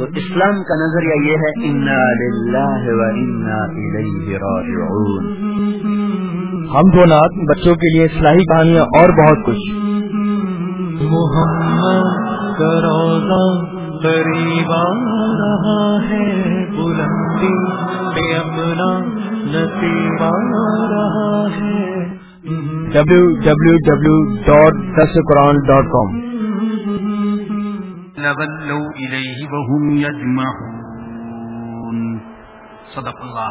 تو اسلام کا نظریہ یہ ہے انا للہ و انا الیہ راجعون ہم دو نات بچوں کے لیے اصلاحی کہانیاں اور بہت کچھ۔ محمد کا روزہ قریب آ رہا ہے بلندی پہ اپنا نصیب آ رہا ہے۔ ڈبلو لولوا إليه وهم يجمعون. صدق اللہ.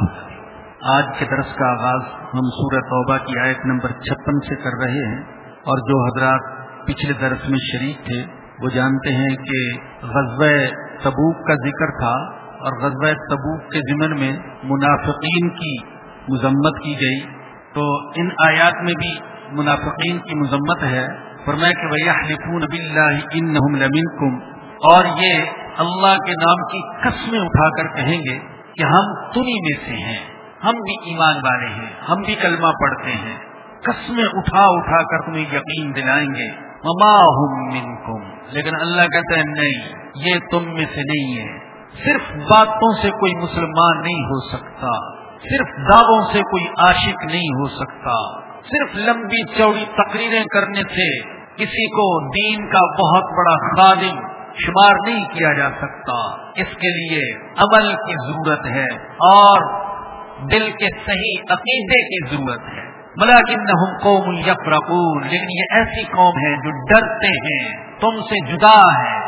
آج کے درس کا آغاز ہم سورہ توبہ کی آیت نمبر چھپن سے کر رہے ہیں اور جو حضرات پچھلے درس میں شریک تھے، وہ جانتے ہیں کہ غزوہ تبوک کا ذکر تھا اور غزوہ تبوک کے ضمن میں منافقین کی مذمت کی گئی۔ تو ان آیات میں بھی منافقین کی مذمت ہے۔ فرمایا کہ وَيَحْلِفُونَ بِاللَّهِ إِنَّهُمْ لَمِنْكُمْ۔ اور یہ اللہ کے نام کی قسمیں اٹھا کر کہیں گے کہ ہم تنی میں سے ہیں۔ ہم بھی ایمان والے ہیں، ہم بھی کلمہ پڑھتے ہیں۔ قسمیں اٹھا اٹھا کر تمہیں یقین دلائیں گے۔ مما ہم منکم۔ لیکن اللہ کہتا ہے، نہیں، یہ تم میں سے نہیں ہے۔ صرف باتوں سے کوئی مسلمان نہیں ہو سکتا۔ صرف دعووں سے کوئی عاشق نہیں ہو سکتا۔ صرف لمبی چوڑی تقریریں کرنے سے کسی کو دین کا بہت بڑا خادم شمار نہیں کیا جا سکتا۔ اس کے لیے عمل کی ضرورت ہے اور دل کے صحیح عقیدے کی ضرورت ہے۔ ملاکن قوم یفرقون لیکن یہ ایسی قوم ہے جو ڈرتے ہیں، تم سے جدا ہے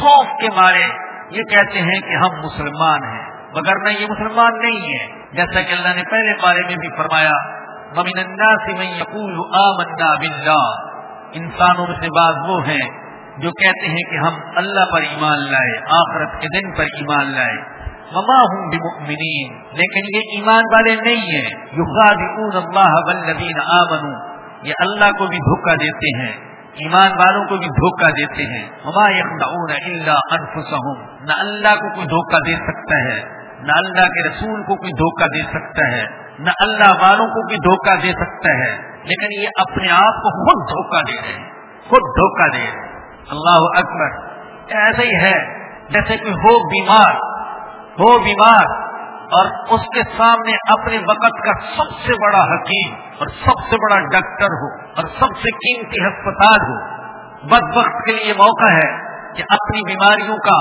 خوف کے مارے یہ کہتے ہیں کہ ہم مسلمان ہیں، مگر نہ یہ مسلمان نہیں ہے جیسا کہ اللہ نے پہلے بارے میں بھی فرمایا ممن الناس من یقول آمنا باللہ انسانوں میں سے بعض وہ ہیں جو کہتے ہیں کہ ہم اللہ پر ایمان لائے، آخرت کے دن پر ایمان لائے۔ مما ہوں بمؤمنین، لیکن یہ ایمان والے نہیں ہیں۔ یخادعون اللہ والذین آمنوا، یہ اللہ کو بھی دھوکہ دیتے ہیں، ایمان والوں کو بھی دھوکہ دیتے ہیں۔ مما یخدعون الا انفسهم، نہ اللہ کو کوئی دھوکہ دے سکتا ہے، نہ اللہ کے رسول کو کوئی دھوکہ دے سکتا ہے، نہ اللہ والوں کو کوئی دھوکہ دے سکتا ہے۔ لیکن یہ اپنے آپ کو خود دھوکہ دے رہے ہیں، خود دھوکہ دے رہے ہیں۔ اللہ اکبر، ایسا ہی ہے، جیسے کوئی ہو بیمار ہو بیمار، اور اس کے سامنے اپنے وقت کا سب سے بڑا حکیم اور سب سے بڑا ڈاکٹر ہو، اور سب سے قیمتی ہسپتال ہو۔ بد وقت کے لیے موقع ہے کہ اپنی بیماریوں کا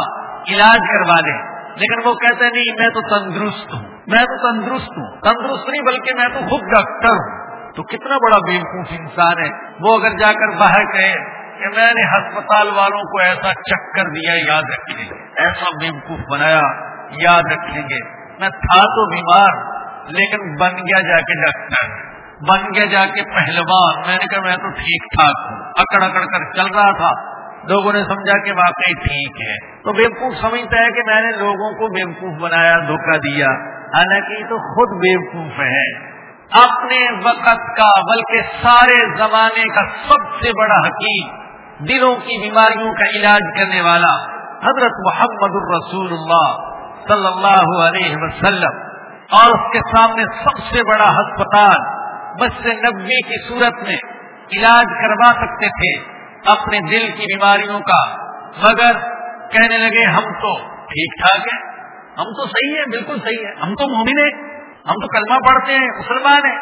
علاج کروا لے۔ لیکن وہ کہتے ہیں، نہیں، میں تو تندرست ہوں، میں تو تندرست ہوں۔ تندرست نہیں، بلکہ میں تو خود ڈاکٹر ہوں۔ تو کتنا بڑا بیوقوف انسان ہے، وہ اگر جا کر باہر کہے کہ میں نے ہسپتال والوں کو ایسا چکر دیا، یاد رکھیں گے ایسا بیوقوف بنایا، یاد رکھیں گے میں تھا تو بیمار، لیکن بن گیا جا کے ڈاکٹر۔ بن گیا جا کے پہلوان۔ میں نے کہا، میں تو ٹھیک ٹھاک ہوں۔ اکڑ اکڑ کر چل رہا تھا۔ لوگوں نے سمجھا کہ واقعی ٹھیک ہے۔ تو بیوقوف سمجھتا ہے کہ میں نے لوگوں کو بیوقوف بنایا، دھوکہ دیا۔ حالانکہ یہ تو خود بیوقوف ہے۔ اپنے وقت کا، بلکہ سارے زمانے کا سب سے بڑا حقیق دلوں کی بیماریوں کا علاج کرنے والا حضرت محمد الرسول اللہ صلی اللہ علیہ وسلم اور اس کے سامنے سب سے بڑا ہسپتال مسجد نبی کی صورت میں علاج کروا سکتے تھے اپنے دل کی بیماریوں کا، مگر کہنے لگے، ہم تو ٹھیک ٹھاک ہیں، ہم تو صحیح ہیں، بالکل صحیح ہے ہم تو مومن ہیں، ہم تو کلمہ پڑھتے ہیں، مسلمان ہیں۔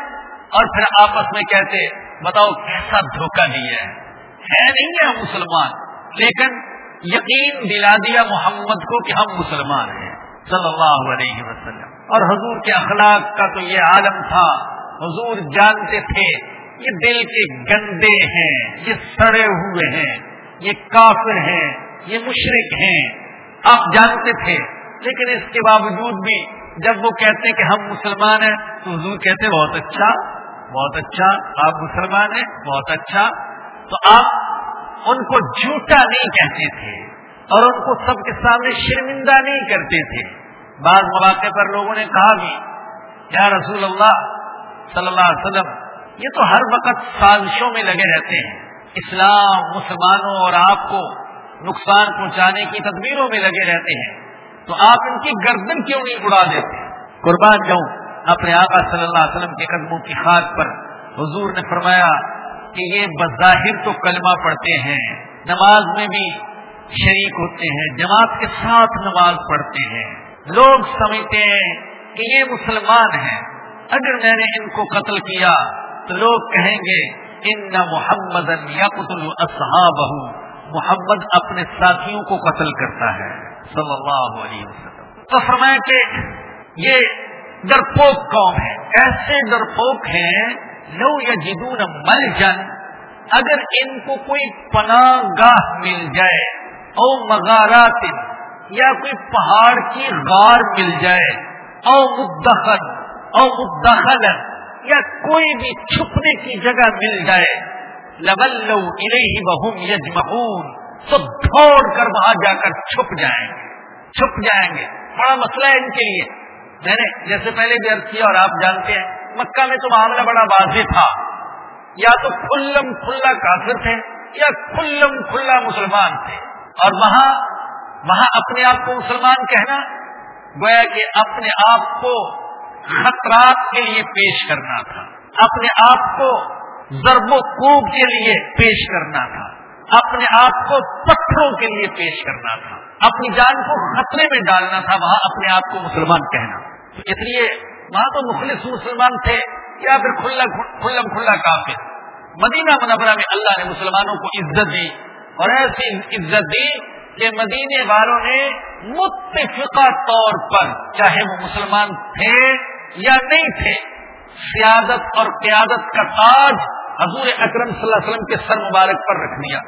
اور پھر آپس میں کہتے، بتاؤ کیسا دھوکہ دیا ہے؟ نہیں ہے ہم مسلمان، لیکن یقین دلا دیا محمد کو کہ ہم مسلمان ہیں، صلی اللہ علیہ وسلم۔ اور حضور کے اخلاق کا تو یہ عالم تھا، حضور جانتے تھے، یہ دل کے گندے ہیں، یہ سڑے ہوئے ہیں، یہ کافر ہیں، یہ مشرق ہیں، آپ جانتے تھے۔ لیکن اس کے باوجود بھی جب وہ کہتے کہ ہم مسلمان ہیں، تو حضور کہتے بہت اچھا بہت اچھا آپ مسلمان ہیں، بہت اچھا۔ تو آپ ان کو جھوٹا نہیں کہتے تھے اور ان کو سب کے سامنے شرمندہ نہیں کرتے تھے۔ بعض مواقع پر لوگوں نے کہا بھی، یا رسول اللہ صلی اللہ علیہ وسلم، یہ تو ہر وقت سازشوں میں لگے رہتے ہیں۔ اسلام، مسلمانوں اور آپ کو نقصان پہنچانے کی تدبیروں میں لگے رہتے ہیں۔ تو آپ ان کی گردن کیوں نہیں اڑا دیتے؟ قربان جاؤں، اپنے آقا صلی اللہ علیہ وسلم کے قدموں کی خاک پر حضور نے فرمایا کہ یہ بظاہر تو کلمہ پڑھتے ہیں، نماز میں بھی شریک ہوتے ہیں، جماعت کے ساتھ نماز پڑھتے ہیں۔ لوگ سمجھتے ہیں کہ یہ مسلمان ہیں۔ اگر میں نے ان کو قتل کیا تو لوگ کہیں گے، ان نہ محمد یا محمد اپنے ساتھیوں کو قتل کرتا ہے۔ صلی اللہ علیہ وسلم۔ تو فرمایا کہ یہ ڈرپوک قوم ہے۔ ایسے ڈرپوک ہیں لو یا جدون مل جن اگر ان کو کوئی پناہ گاہ مل جائے، او مغارات یا کوئی پہاڑ کی غار مل جائے، او مدخل او مدخل، یا کوئی بھی چھپنے کی جگہ مل جائے لبل لو بہم یجمعون، تو دوڑ کر وہاں جا کر چھپ جائیں گے، چھپ جائیں گے۔ بڑا مسئلہ ہے ان کے لیے۔ میں نے جیسے پہلے بھی عرض کیا اور آپ جانتے ہیں مکہ میں تو معاملہ بڑا واضح تھا۔ یا تو کھلم کھلا کافر تھے یا کھلم کھلا مسلمان تھے۔ اور وہاں وہاں اپنے آپ کو مسلمان کہنا، گویا کہ اپنے آپ کو خطرات کے لیے پیش کرنا تھا۔ اپنے آپ کو ضرب و کوب کے لیے پیش کرنا تھا۔ اپنے آپ کو پتھروں کے لیے پیش کرنا تھا۔ اپنی جان کو خطرے میں ڈالنا تھا، وہاں اپنے آپ کو مسلمان کہنا۔ اس لیے وہاں تو مخلص مسلمان تھے یا پھر کھلم کھلا کافر۔ مدینہ منورہ میں اللہ نے مسلمانوں کو عزت دی اور ایسی عزت دی کہ مدینے والوں نے متفقہ طور پر، چاہے وہ مسلمان تھے یا نہیں تھے، سیادت اور قیادت کا تاج حضور اکرم صلی اللہ علیہ وسلم کے سر مبارک پر رکھ دیا۔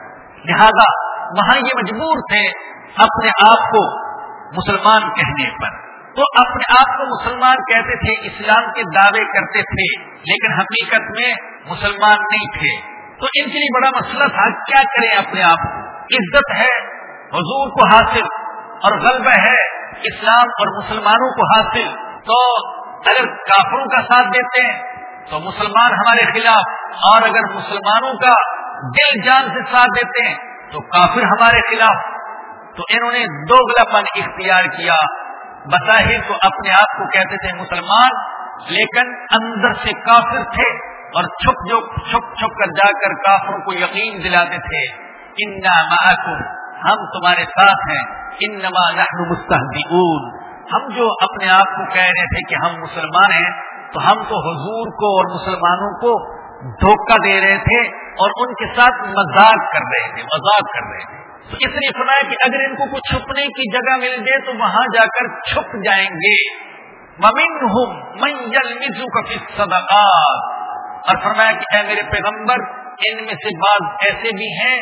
لہذا وہاں یہ مجبور تھے اپنے آپ کو مسلمان کہنے پر۔ تو اپنے آپ کو مسلمان کہتے تھے، اسلام کے دعوے کرتے تھے، لیکن حقیقت میں مسلمان نہیں تھے۔ تو ان کے لیے بڑا مسئلہ تھا، کیا کریں اپنے آپ کو؟ عزت ہے، حضور کو حاصل، اور غلبہ ہے، اسلام اور مسلمانوں کو حاصل۔ تو اگر کافروں کا ساتھ دیتے ہیں، تو مسلمان ہمارے خلاف، اور اگر مسلمانوں کا دل جان سے ساتھ دیتے ہیں، تو کافر ہمارے خلاف۔ تو انہوں نے دو پن اختیار کیا۔ بظاہر تو اپنے آپ کو کہتے تھے مسلمان، لیکن اندر سے کافر تھے اور چھپ جو چھپ چھپ کر جا کر کافروں کو یقین دلاتے تھے۔ ان ہم تمہارے ساتھ ہیں۔ ان نما مستحدیون ہم جو اپنے آپ کو کہہ رہے تھے کہ ہم مسلمان ہیں، تو ہم تو حضور کو اور مسلمانوں کو دھوکہ دے رہے تھے اور ان کے ساتھ مذاق کر رہے تھے، مذاق کر رہے تھے۔ اس لیے سنا ہے کہ اگر ان کو کچھ چھپنے کی جگہ مل جائے تو وہاں جا کر چھپ جائیں گے۔ ممن ہوں منجل مزو صدقات اور فرمایا کہ اے میرے پیغمبر، ان میں سے بعض ایسے بھی ہیں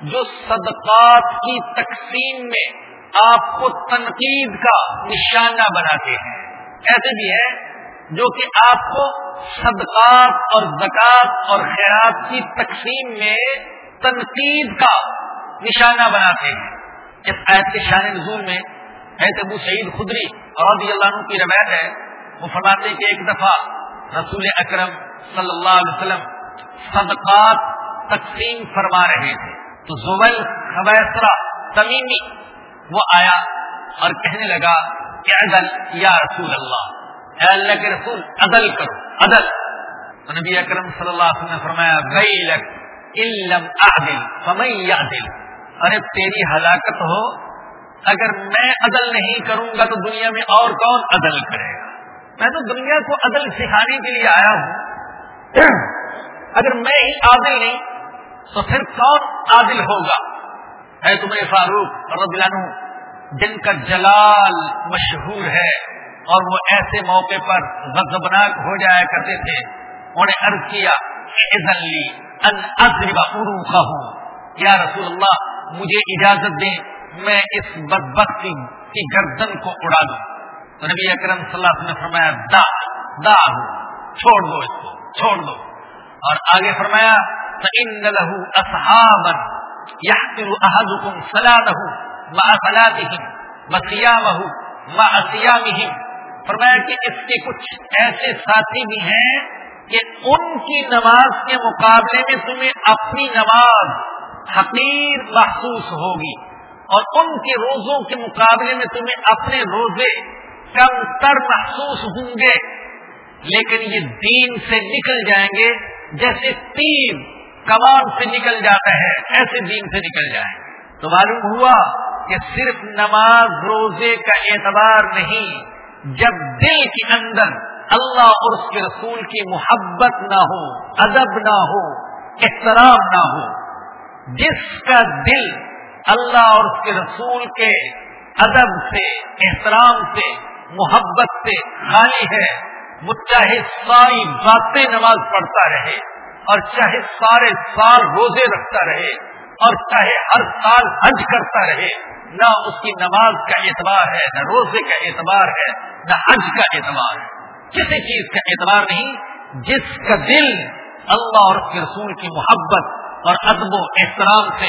جو صدقات کی تقسیم میں آپ کو تنقید کا نشانہ بناتے ہیں۔ ایسے بھی ہے جو کہ آپ کو صدقات اور زکوٰۃ اور خیرات کی تقسیم میں تنقید کا نشانہ بناتے ہیں۔ اس آیت کے شان نزول میں ابو سعید خدری اور اللہ عنہ کی روایت ہے۔ وہ فرماتے ہیں کہ ایک دفعہ رسول اکرم صلی اللہ علیہ وسلم صدقات تقسیم فرما رہے تھے۔ تو زبل خبیسرا تمیمی وہ آیا اور کہنے لگا کہ عدل، یا رسول اللہ، اے اللہ کے رسول، عدل کرو، عدل۔ تو نبی اکرم صلی اللہ علیہ وسلم نے فرمایا غیلک علم اعدل، فمن یعدل۔ ارے تیری ہلاکت ہو، اگر میں عدل نہیں کروں گا تو دنیا میں اور کون عدل کرے گا؟ میں تو دنیا کو عدل سکھانے کے لیے آیا ہوں۔ اگر میں ہی عادل نہیں، تو پھر کون عادل ہوگا؟ ہے تمہیں فاروق رضی عنہ، جن کا جلال مشہور ہے اور وہ ایسے موقع پر غضبناک ہو جایا کرتے تھے انہیں عرض کیا ہوں یا رسول اللہ مجھے اجازت دیں، میں اس بدبخت کی گردن کو اڑا دوں۔ تو نبی اکرم صلی اللہ علیہ وسلم نے فرمایا، دا دا ہو، چھوڑ دو اس کو، چھوڑ دو۔ اور آگے فرمایا يحقر أحدكم صلاته مع صلاتهم وصيامه مع صيامهم۔ فرمایا کہ اس کے کچھ ایسے ساتھی بھی ہیں کہ ان کی نماز کے مقابلے میں تمہیں اپنی نماز حقیر محسوس ہوگی اور ان کے روزوں کے مقابلے میں تمہیں اپنے روزے کم تر محسوس ہوں گے۔ لیکن یہ دین سے نکل جائیں گے جیسے تین کمان سے نکل جاتا ہے، ایسے دین سے نکل جائیں۔ گے تو معلوم ہوا کہ صرف نماز روزے کا اعتبار نہیں، جب دل کے اندر اللہ اور اس کے رسول کی محبت نہ ہو، ادب نہ ہو، احترام نہ ہو جس کا دل اللہ اور اس کے رسول کے ادب سے، احترام سے، محبت سے خالی ہے، وہ چاہے ساری باتیں نماز پڑھتا رہے اور چاہے سارے سال روزے رکھتا رہے اور چاہے ہر سال حج کرتا رہے، نہ اس کی نماز کا اعتبار ہے، نہ روزے کا اعتبار ہے، نہ حج کا اعتبار ہے۔ کسی چیز کا اعتبار نہیں، جس کا دل اللہ اور اس کے رسول کی محبت اور ادب و احترام سے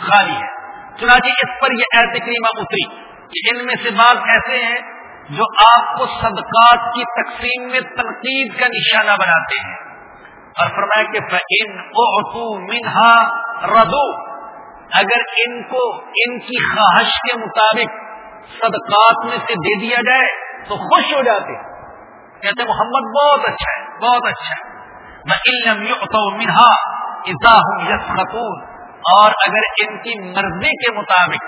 خالی ہے۔ چنانچہ اس پر یہ کریمہ اتری کہ ان میں سے بعض ایسے ہیں جو آپ کو صدقات کی تقسیم میں تنقید کا نشانہ بناتے ہیں۔ اور فرمایا کہ ان او منہا ردو اگر ان کو ان کی خواہش کے مطابق صدقات میں سے دے دیا جائے تو خوش ہو جاتے۔ کہتے محمد بہت اچھا ہے، بہت اچھا ہے۔ میں علم منہا یس اور اگر ان کی مرضی کے مطابق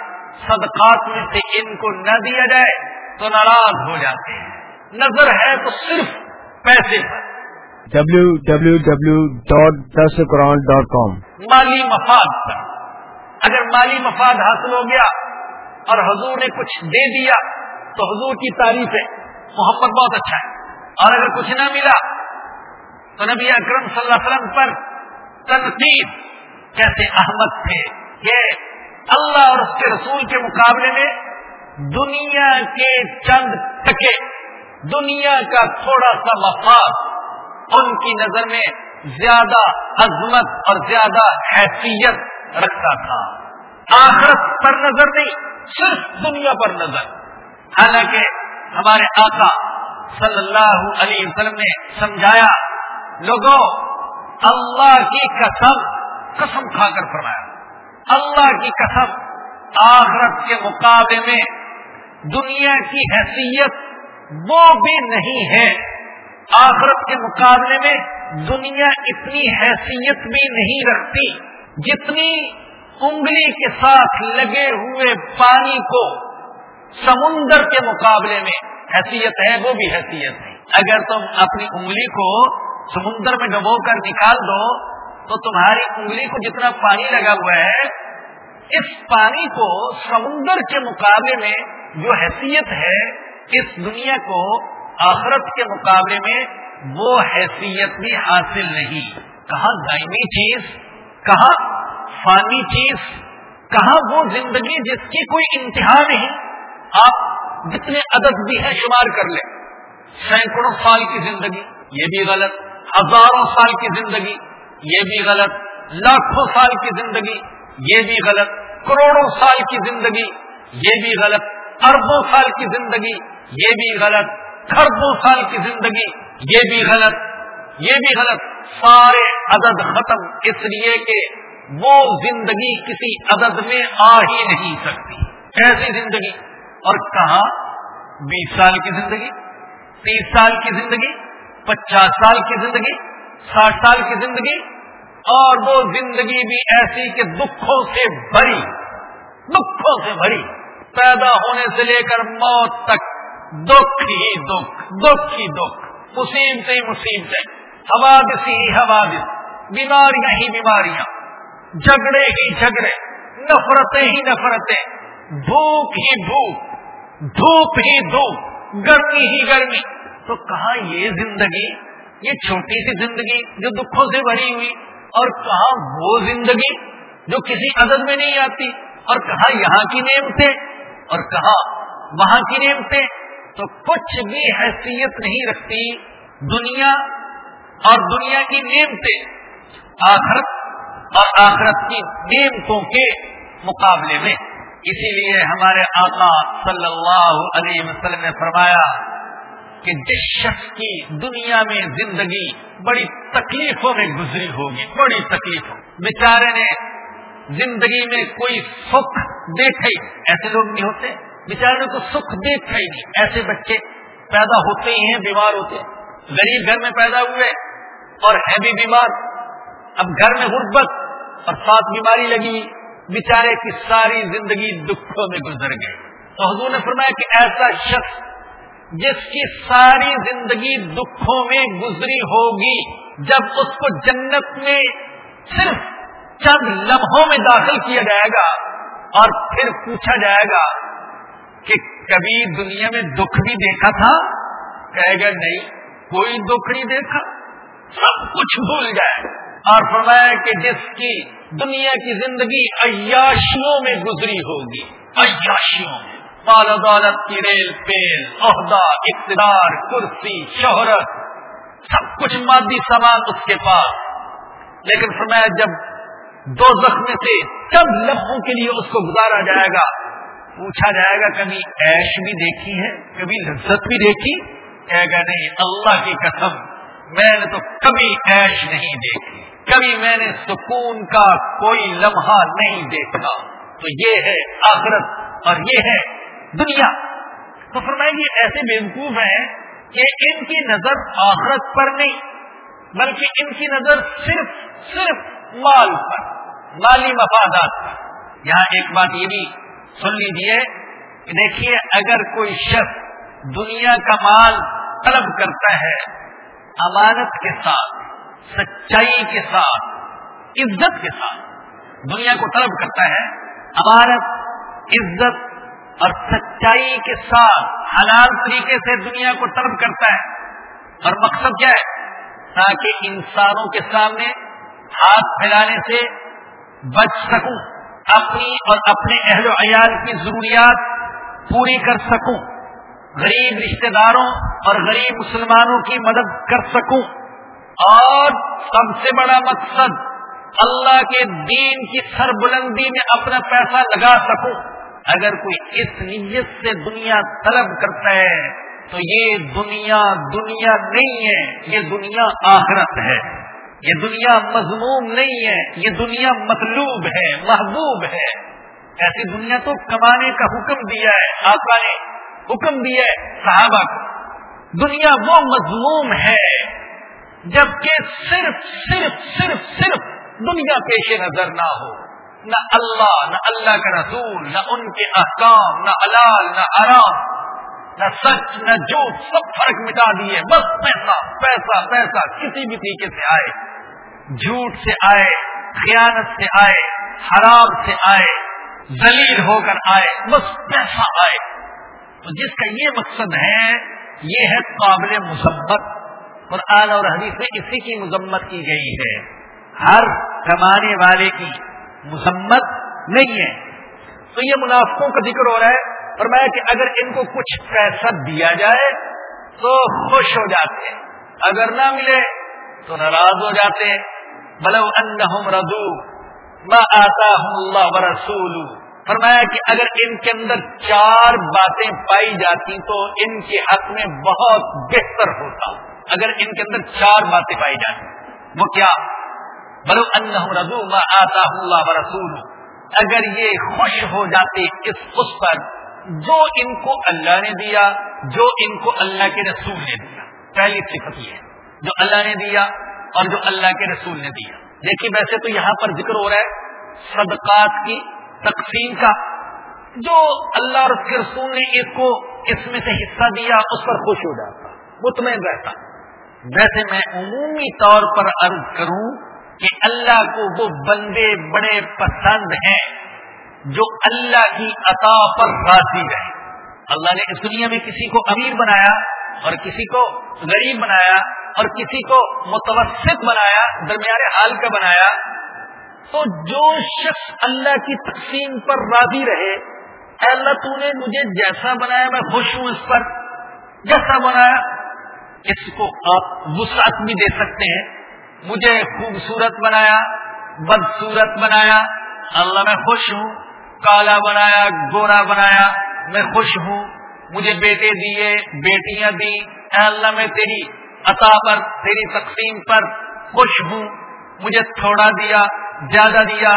صدقات میں سے ان کو نہ دیا جائے تو ناراض ہو جاتے ہیں۔ نظر ہے تو صرف پیسے پر۔ ڈبلو ڈبلو ڈبلو ڈاٹ دس قرآن ڈاٹ کام مالی مفاد پر۔ اگر مالی مفاد حاصل ہو گیا اور حضور نے کچھ دے دیا تو حضور کی تعریف ہے۔ محبت بہت اچھا ہے۔ اور اگر کچھ نہ ملا تو نبی اکرم صلی اللہ علیہ وسلم پر تنقید کیسے احمد تھے۔ کہ اللہ اور اس کے رسول کے مقابلے میں دنیا کے چند ٹکے، دنیا کا تھوڑا سا مفاد، ان کی نظر میں زیادہ عظمت اور زیادہ حیثیت رکھتا تھا۔ آخرت پر نظر نہیں، صرف دنیا پر نظر۔ حالانکہ ہمارے آقا صلی اللہ علیہ وسلم نے سمجھایا، لوگوں اللہ کی قسم قسم کھا کر فرمایا۔ اللہ کی قسم آخرت کے مقابلے میں دنیا کی حیثیت وہ بھی نہیں ہے۔ آخرت کے مقابلے میں دنیا اتنی حیثیت بھی نہیں رکھتی جتنی انگلی کے ساتھ لگے ہوئے پانی کو سمندر کے مقابلے میں حیثیت ہے، وہ بھی حیثیت ہے۔ اگر تم اپنی انگلی کو سمندر میں ڈبو کر نکال دو، تو تمہاری انگلی کو جتنا پانی لگا ہوا ہے، اس پانی کو سمندر کے مقابلے میں جو حیثیت ہے، اس دنیا کو آخرت کے مقابلے میں وہ حیثیت بھی حاصل نہیں۔ کہاں دائمی چیز، کہاں فانی چیز، کہاں وہ زندگی جس کی کوئی انتہا نہیں، آپ جتنے عدد بھی ہیں شمار کر لیں۔ سینکڑوں سال کی زندگی، یہ بھی غلط۔ ہزاروں سال کی زندگی، یہ بھی غلط، لاکھوں سال کی زندگی، یہ بھی غلط، کروڑوں سال کی زندگی، یہ بھی غلط، اربوں سال کی زندگی، یہ بھی غلط خربوں سال کی زندگی، یہ بھی غلط، یہ بھی غلط۔ سارے عدد ختم، اس لیے کہ وہ زندگی کسی عدد میں آ ہی نہیں سکتی۔ ایسی زندگی۔ اور کہاں؟ بیس سال کی زندگی، تیس سال کی زندگی پچاس سال کی زندگی، ساٹھ سال کی زندگی، اور وہ زندگی بھی ایسی کہ دکھوں سے بھری، دکھوں سے بھری۔ پیدا ہونے سے لے کر موت تک، دکھ ہی دکھ دکھ ہی دکھ۔ مصیبتیں ہی مصیبتیں، حوادث ہی حوادث، بیماریاں ہی بیماریاں۔ جھگڑے ہی جھگڑے، نفرتیں ہی نفرتیں۔ بھوک ہی بھوک، دھوپ ہی دھوپ، گرمی ہی گرمی۔ تو کہاں یہ زندگی، یہ چھوٹی سی زندگی جو دکھوں سے بھری ہوئی، اور کہاں وہ زندگی جو کسی عدد میں نہیں آتی، اور کہاں یہاں کی نعمتیں، اور کہا وہاں کی نعمتیں، تو کچھ بھی حیثیت نہیں رکھتی دنیا اور دنیا کی نعمتیں، آخرت اور آخرت کی نعمتوں کے مقابلے میں۔ اسی لیے ہمارے آقا صلی اللہ علیہ وسلم نے فرمایا کہ جس شخص کی دنیا میں زندگی بڑی تکلیفوں میں گزری ہوگی، بڑی تکلیفوں۔ بیچارے نے زندگی میں کوئی سکھ دیکھے، ایسے لوگ نہیں ہوتے۔ بیچارے کو سکھ دیکھا ہی نہیں۔ ایسے بچے پیدا ہوتے ہی ہیں، بیمار ہوتے۔ ہیں غریب گھر میں پیدا ہوئے اور ہے بھی بیمار۔ اب گھر میں غربت اور ساتھ بیماری لگی۔ بیچارے کی ساری زندگی دکھوں میں گزر گئی۔ تو حضور نے فرمایا کہ ایسا شخص جس کی ساری زندگی دکھوں میں گزری ہوگی، جب اس کو جنت میں صرف چند لمحوں میں داخل کیا جائے گا اور پھر پوچھا جائے گا کہ کبھی دنیا میں دکھ بھی دیکھا تھا؟ کہے گا نہیں، کوئی دکھ نہیں دیکھا، سب کچھ بھول جائے اور فرمایا کہ جس کی دنیا کی زندگی عیاشیوں میں گزری ہوگی، عیاشیوں میں۔ مال دولت کی ریل پیل، عہدہ، اقتدار، کرسی، شہرت، سب کچھ مادی سامان اس کے پاس۔ لیکن فرمایا جب دو زخم سے چند لمحوں کے لیے اس کو گزارا جائے گا۔ پوچھا جائے گا، کبھی ایش بھی دیکھی ہے؟ کبھی لذت بھی دیکھی؟ کہے گا، نہیں، اللہ کی قسم، میں نے تو کبھی ایش نہیں دیکھی۔ کبھی میں نے سکون کا کوئی لمحہ نہیں دیکھا۔ تو یہ ہے آخرت اور یہ ہے دنیا۔ تو فرمائیں گے ایسے بیوقوف ہیں کہ ان کی نظر آخرت پر نہیں، بلکہ ان کی نظر صرف صرف مال پر، مالی مفادات پر۔ یہاں ایک بات یہ بھی سن لیجیے کہ دیکھیے اگر کوئی شخص دنیا کا مال طلب کرتا ہے، امانت کے ساتھ، سچائی کے ساتھ، عزت کے ساتھ دنیا کو طلب کرتا ہے، امانت، عزت اور سچائی کے ساتھ حلال طریقے سے دنیا کو طلب کرتا ہے۔ اور مقصد کیا ہے؟ تاکہ انسانوں کے سامنے ہاتھ پھیلانے سے بچ سکوں، اپنی اور اپنے اہل و عیال کی ضروریات پوری کر سکوں، غریب رشتہ داروں اور غریب مسلمانوں کی مدد کر سکوں۔ اور سب سے بڑا مقصد اللہ کے دین کی سربلندی میں اپنا پیسہ لگا سکوں۔ اگر کوئی اس نیت سے دنیا طلب کرتا ہے، تو یہ دنیا دنیا نہیں ہے، یہ دنیا آخرت ہے۔ یہ دنیا مضموم نہیں ہے، یہ دنیا مطلوب ہے، محبوب ہے۔ ایسی دنیا تو کمانے کا حکم دیا ہے آقا نے حکم دیا ہے صحابہ کو۔ دنیا وہ مضموم ہے، جبکہ صرف صرف صرف صرف دنیا پیش نظر نہ ہو۔ نہ اللہ نہ اللہ کا رسول، نہ ان کے احکام، نہ حلال، نہ آرام نہ سچ، نہ جھوٹ، سب فرق مٹا دیے۔ بس پیسہ پیسہ پیسہ۔ کسی بھی طریقے سے آئے، جھوٹ سے آئے، خیانت سے آئے، حرام سے آئے، ذلیل ہو کر آئے، بس پیسہ آئے۔ تو جس کا یہ مقصد ہے، یہ ہے قابل مذمت۔ اور اور حدیث میں اسی کی مذمت کی گئی ہے۔ ہر کمانے والے کی مسمت نہیں ہے۔ تو یہ منافقوں کا ذکر ہو رہا ہے۔ اور میں کہ اگر ان کو کچھ پیسہ دیا جائے تو خوش ہو جاتے ہیں۔ اگر نہ ملے تو ناراض ہو جاتے ہیں۔ بلو ان ردو میں آتا ہوں اللہ رسول فرمایا کہ اگر ان کے اندر چار باتیں پائی جاتی تو ان کے حق میں بہت بہتر ہوتا۔ اگر ان کے اندر چار باتیں پائی جاتی، وہ کیا؟ بلو ان رضو میں آتا ہوں رسول اگر یہ خوش ہو جاتے اس اس پر، جو ان کو اللہ نے دیا، جو ان کو اللہ کے رسول نے دیا۔ پہلی صفت یہ ہے، جو اللہ نے دیا اور جو اللہ کے رسول نے دیا۔ دیکھیے، ویسے تو یہاں پر ذکر ہو رہا ہے صدقات کی تقسیم کا۔ جو اللہ اور اس کے رسول نے اس کو اس میں سے حصہ دیا، اس پر خوش ہو جاتا۔ مطمئن رہتا۔ ویسے میں عمومی طور پر عرض کروں کہ اللہ کو وہ بندے بڑے پسند ہیں جو اللہ کی عطا پر راضی رہے۔ اللہ نے اس دنیا میں کسی کو امیر بنایا اور کسی کو غریب بنایا اور کسی کو متوسط بنایا درمیانے حال کا بنایا۔ تو جو شخص اللہ کی تقسیم پر راضی رہے، اے اللہ تو نے مجھے جیسا بنایا، میں خوش ہوں اس پر۔ جیسا بنایا، اس کو آپ وسعت بھی دے سکتے ہیں۔ مجھے خوبصورت بنایا بدسورت بنایا، اللہ میں خوش ہوں، کالا بنایا، گورا بنایا، میں خوش ہوں، مجھے بیٹے دیے، بیٹیاں دی اے اللہ میں تیری عطا پر، تیری تقسیم پر خوش ہوں، مجھے تھوڑا دیا، زیادہ دیا،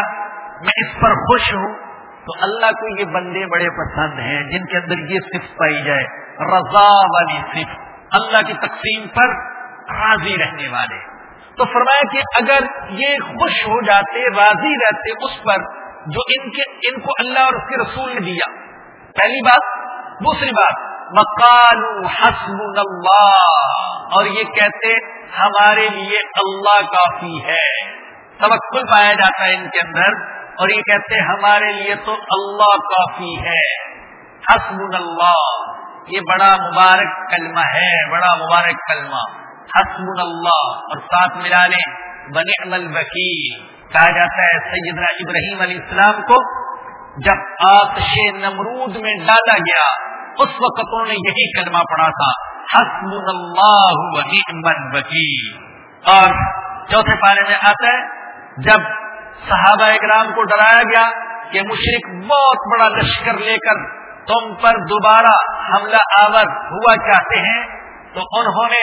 میں اس پر خوش ہوں۔ تو اللہ کو یہ بندے بڑے پسند ہیں، جن کے اندر یہ صفت پائی جائے، رضا والی صفت، اللہ کی تقسیم پر راضی رہنے والے۔ تو فرمایا کہ اگر یہ خوش ہو جاتے، راضی رہتے اس پر جو ان کے، ان کو اللہ اور اس کے رسول نے دیا۔ پہلی بات۔ دوسری بات۔ مکان حسب اللہ اور یہ کہتے، ہمارے لیے اللہ کافی ہے۔ توکل پایا جاتا ہے ان کے اندر۔ اور یہ کہتے، ہمارے لیے تو اللہ کافی ہے۔ حسب اللہ یہ بڑا مبارک کلمہ ہے، بڑا مبارک کلمہ۔ حسب اللہ اور ساتھ ملا لیں بن الوکیل کہا جاتا ہے سیدنا ابراہیم علیہ السلام کو، جب آتش نمرود میں ڈالا گیا، اس وقت انہوں نے یہی کلمہ پڑھا تھا حسب اللہ الوکیل اور چوتھے پارے میں آتا ہے، جب صحابہ اکرام کو ڈرایا گیا کہ مشرق بہت بڑا لشکر لے کر تم پر دوبارہ حملہ آور ہوا چاہتے ہیں، تو انہوں نے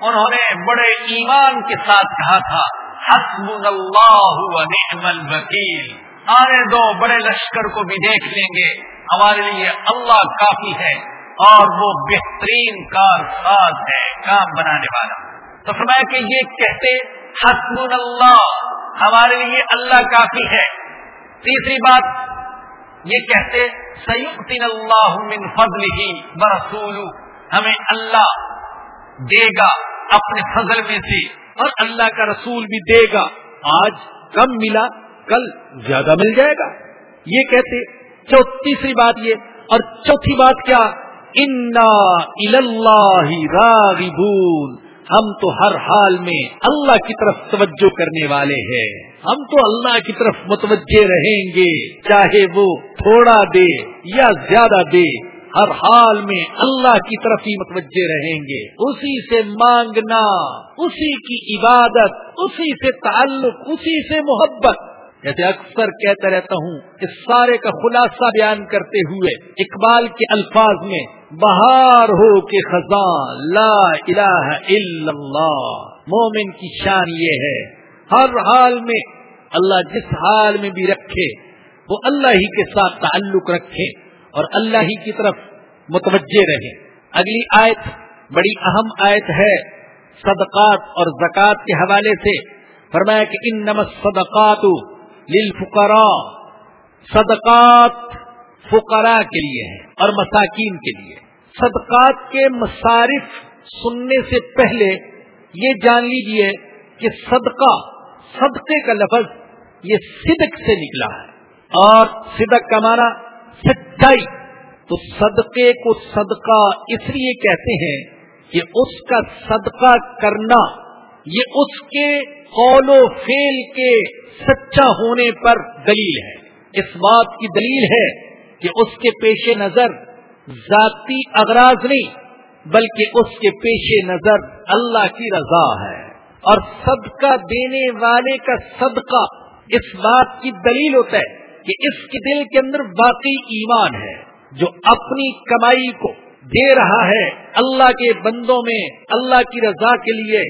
انہوں نے بڑے ایمان کے ساتھ کہا تھا حسب اللہ ونعم الوکیل۔ آنے دو بڑے لشکر کو بھی دیکھ لیں گے۔ ہمارے لیے اللہ کافی ہے اور وہ بہترین کار ساز ہے، کام بنانے والا۔ تو فرمایا کہ یہ کہتے حسب اللہ ہمارے لیے اللہ کافی ہے۔ تیسری بات، یہ کہتے سیدین اللہ من فضل ہی برسول ہمیں اللہ دے گا۔ اپنے فضل میں سے اور اللہ کا رسول بھی دے گا۔ آج کم ملا، کل زیادہ مل جائے گا۔ یہ کہتے تیسری بات یہ۔ اور چوتھی بات کیا؟ انا راغبون۔ ہم تو ہر حال میں اللہ کی طرف توجہ کرنے والے ہیں۔ ہم تو اللہ کی طرف متوجہ رہیں گے، چاہے وہ تھوڑا دے یا زیادہ دے۔ ہر حال میں اللہ کی طرف ہی متوجہ رہیں گے۔ اسی سے مانگنا، اسی کی عبادت، اسی سے تعلق، اسی سے محبت۔ جیسے اکثر کہتا رہتا ہوں اس سارے کا خلاصہ بیان کرتے ہوئے اقبال کے الفاظ میں بہار ہو کے خزاں، لا الہ الا اللہ۔ مومن کی شان یہ ہے۔ ہر حال میں اللہ جس حال میں بھی رکھے، وہ اللہ ہی کے ساتھ تعلق رکھے۔ اور اللہ ہی کی طرف متوجہ رہے اگلی آیت بڑی اہم آیت ہے، صدقات اور زکوٰۃ کے حوالے سے۔ فرمایا کہ ان نمس صدقات للفقراء۔ صدقات فقراء کے لیے ہے اور مساکین کے لیے۔ صدقات کے مصارف سننے سے پہلے یہ جان لیجیے کہ صدقہ، صدقے کا لفظ یہ صدق سے نکلا ہے۔ اور صدق کا معنی سچائی۔ تو صدقے کو صدقہ اس لیے کہتے ہیں کہ اس کا صدقہ کرنا، یہ اس کے قول و فیل کے سچا ہونے پر دلیل ہے۔ اس بات کی دلیل ہے کہ اس کے پیش نظر ذاتی اغراض نہیں، بلکہ اس کے پیش نظر اللہ کی رضا ہے۔ اور صدقہ دینے والے کا صدقہ اس بات کی دلیل ہوتا ہے کہ اس کے دل کے اندر واقعی ایمان ہے، جو اپنی کمائی کو دے رہا ہے اللہ کے بندوں میں، اللہ کی رضا کے لیے